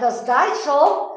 Das show?